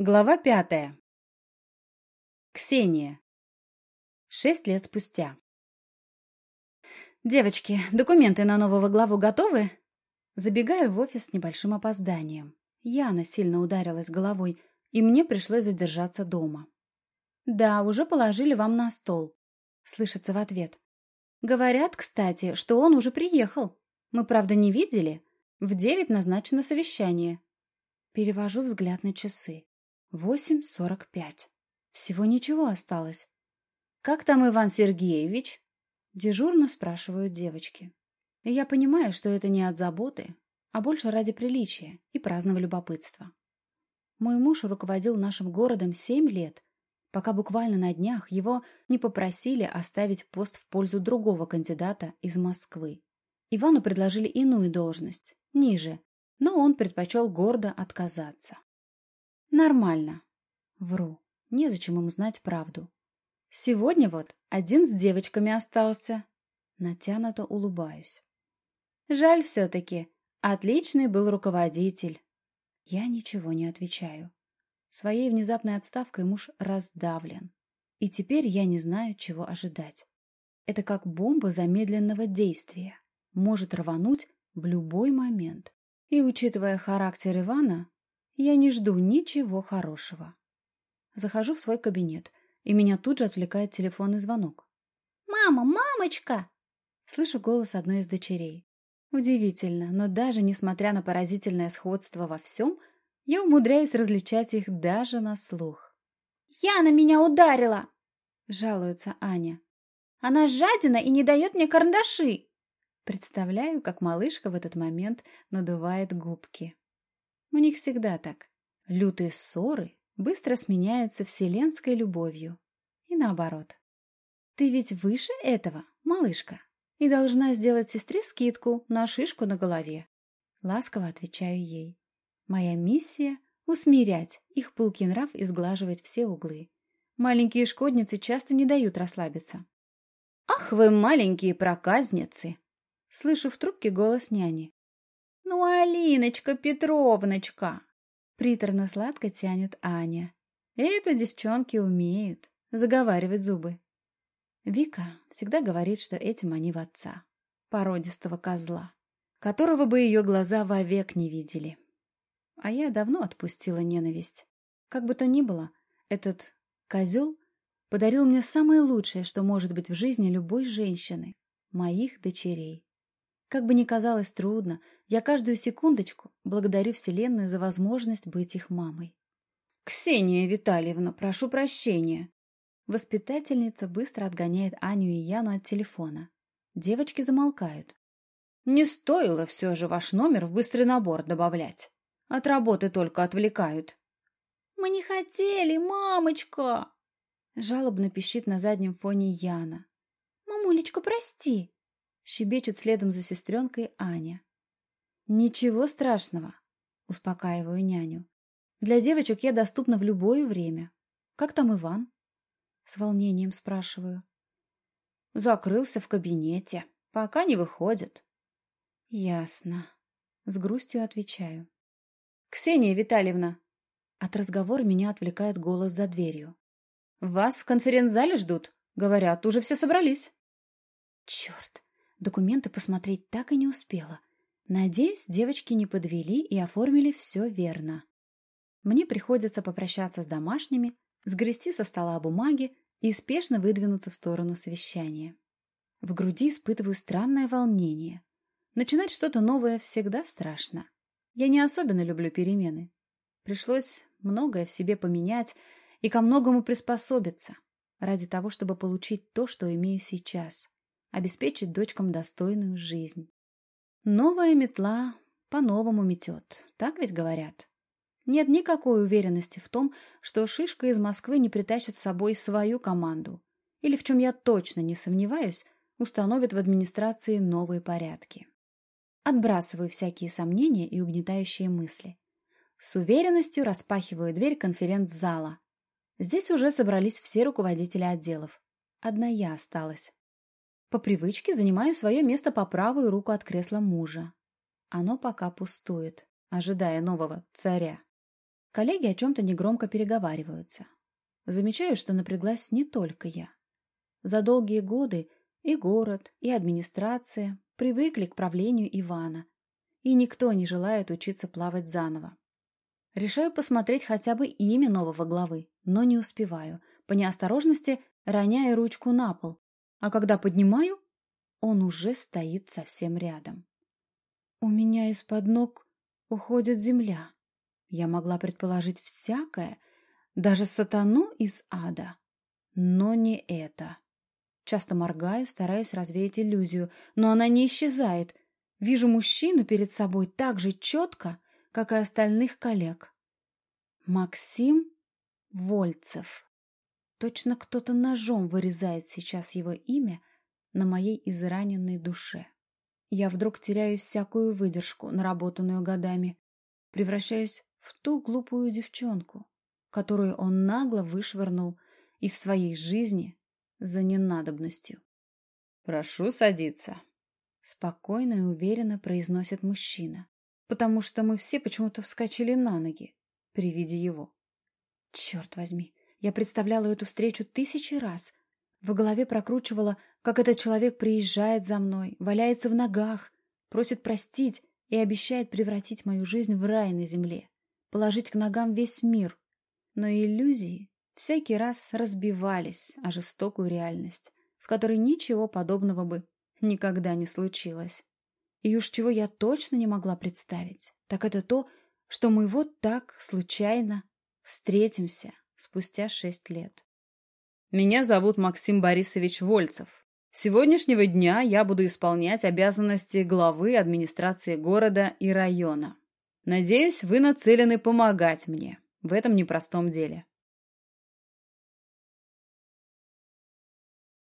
Глава пятая. Ксения. Шесть лет спустя. «Девочки, документы на нового главу готовы?» Забегаю в офис с небольшим опозданием. Яна сильно ударилась головой, и мне пришлось задержаться дома. «Да, уже положили вам на стол», — слышится в ответ. «Говорят, кстати, что он уже приехал. Мы, правда, не видели. В девять назначено совещание». Перевожу взгляд на часы. Восемь сорок пять. Всего ничего осталось. «Как там Иван Сергеевич?» Дежурно спрашивают девочки. Я понимаю, что это не от заботы, а больше ради приличия и праздного любопытства. Мой муж руководил нашим городом семь лет, пока буквально на днях его не попросили оставить пост в пользу другого кандидата из Москвы. Ивану предложили иную должность, ниже, но он предпочел гордо отказаться. Нормально. Вру. Незачем им знать правду. Сегодня вот один с девочками остался. Натянуто улыбаюсь. Жаль все-таки. Отличный был руководитель. Я ничего не отвечаю. Своей внезапной отставкой муж раздавлен. И теперь я не знаю, чего ожидать. Это как бомба замедленного действия. Может рвануть в любой момент. И, учитывая характер Ивана, я не жду ничего хорошего. Захожу в свой кабинет, и меня тут же отвлекает телефонный звонок. «Мама, мамочка!» Слышу голос одной из дочерей. Удивительно, но даже несмотря на поразительное сходство во всем, я умудряюсь различать их даже на слух. «Яна меня ударила!» — жалуется Аня. «Она жадина и не дает мне карандаши!» Представляю, как малышка в этот момент надувает губки. У них всегда так. Лютые ссоры быстро сменяются вселенской любовью. И наоборот. Ты ведь выше этого, малышка, и должна сделать сестре скидку на шишку на голове. Ласково отвечаю ей. Моя миссия — усмирять их пылкий нрав и сглаживать все углы. Маленькие шкодницы часто не дают расслабиться. «Ах вы, маленькие проказницы!» Слышу в трубке голос няни. «Ну, Алиночка Петровночка!» Приторно-сладко тянет Аня. Это девчонки умеют заговаривать зубы. Вика всегда говорит, что этим они в отца, породистого козла, которого бы ее глаза вовек не видели. А я давно отпустила ненависть. Как бы то ни было, этот козел подарил мне самое лучшее, что может быть в жизни любой женщины — моих дочерей. Как бы ни казалось трудно, я каждую секундочку благодарю Вселенную за возможность быть их мамой. «Ксения Витальевна, прошу прощения!» Воспитательница быстро отгоняет Аню и Яну от телефона. Девочки замолкают. «Не стоило все же ваш номер в быстрый набор добавлять. От работы только отвлекают». «Мы не хотели, мамочка!» Жалобно пищит на заднем фоне Яна. «Мамулечка, прости!» Щебечет следом за сестренкой Аня. «Ничего страшного», — успокаиваю няню. «Для девочек я доступна в любое время. Как там Иван?» С волнением спрашиваю. «Закрылся в кабинете. Пока не выходит». «Ясно». С грустью отвечаю. «Ксения Витальевна!» От разговора меня отвлекает голос за дверью. «Вас в конференц-зале ждут. Говорят, уже все собрались». «Черт! Документы посмотреть так и не успела. Надеюсь, девочки не подвели и оформили все верно. Мне приходится попрощаться с домашними, сгрести со стола бумаги и спешно выдвинуться в сторону совещания. В груди испытываю странное волнение. Начинать что-то новое всегда страшно. Я не особенно люблю перемены. Пришлось многое в себе поменять и ко многому приспособиться ради того, чтобы получить то, что имею сейчас обеспечить дочкам достойную жизнь. Новая метла по-новому метет, так ведь говорят. Нет никакой уверенности в том, что Шишка из Москвы не притащит с собой свою команду, или, в чем я точно не сомневаюсь, установит в администрации новые порядки. Отбрасываю всякие сомнения и угнетающие мысли. С уверенностью распахиваю дверь конференц-зала. Здесь уже собрались все руководители отделов. Одна я осталась. По привычке занимаю свое место по правую руку от кресла мужа. Оно пока пустует, ожидая нового царя. Коллеги о чем-то негромко переговариваются. Замечаю, что напряглась не только я. За долгие годы и город, и администрация привыкли к правлению Ивана, и никто не желает учиться плавать заново. Решаю посмотреть хотя бы имя нового главы, но не успеваю. По неосторожности роняю ручку на пол, а когда поднимаю, он уже стоит совсем рядом. У меня из-под ног уходит земля. Я могла предположить всякое, даже сатану из ада. Но не это. Часто моргаю, стараюсь развеять иллюзию, но она не исчезает. Вижу мужчину перед собой так же четко, как и остальных коллег. Максим Вольцев. Точно кто-то ножом вырезает сейчас его имя на моей израненной душе. Я вдруг теряю всякую выдержку, наработанную годами, превращаюсь в ту глупую девчонку, которую он нагло вышвырнул из своей жизни за ненадобностью. «Прошу садиться», — спокойно и уверенно произносит мужчина, потому что мы все почему-то вскочили на ноги при виде его. Черт возьми, я представляла эту встречу тысячи раз. В голове прокручивала, как этот человек приезжает за мной, валяется в ногах, просит простить и обещает превратить мою жизнь в рай на земле, положить к ногам весь мир. Но иллюзии всякий раз разбивались о жестокую реальность, в которой ничего подобного бы никогда не случилось. И уж чего я точно не могла представить, так это то, что мы вот так, случайно, встретимся спустя шесть лет. Меня зовут Максим Борисович Вольцев. С сегодняшнего дня я буду исполнять обязанности главы администрации города и района. Надеюсь, вы нацелены помогать мне в этом непростом деле.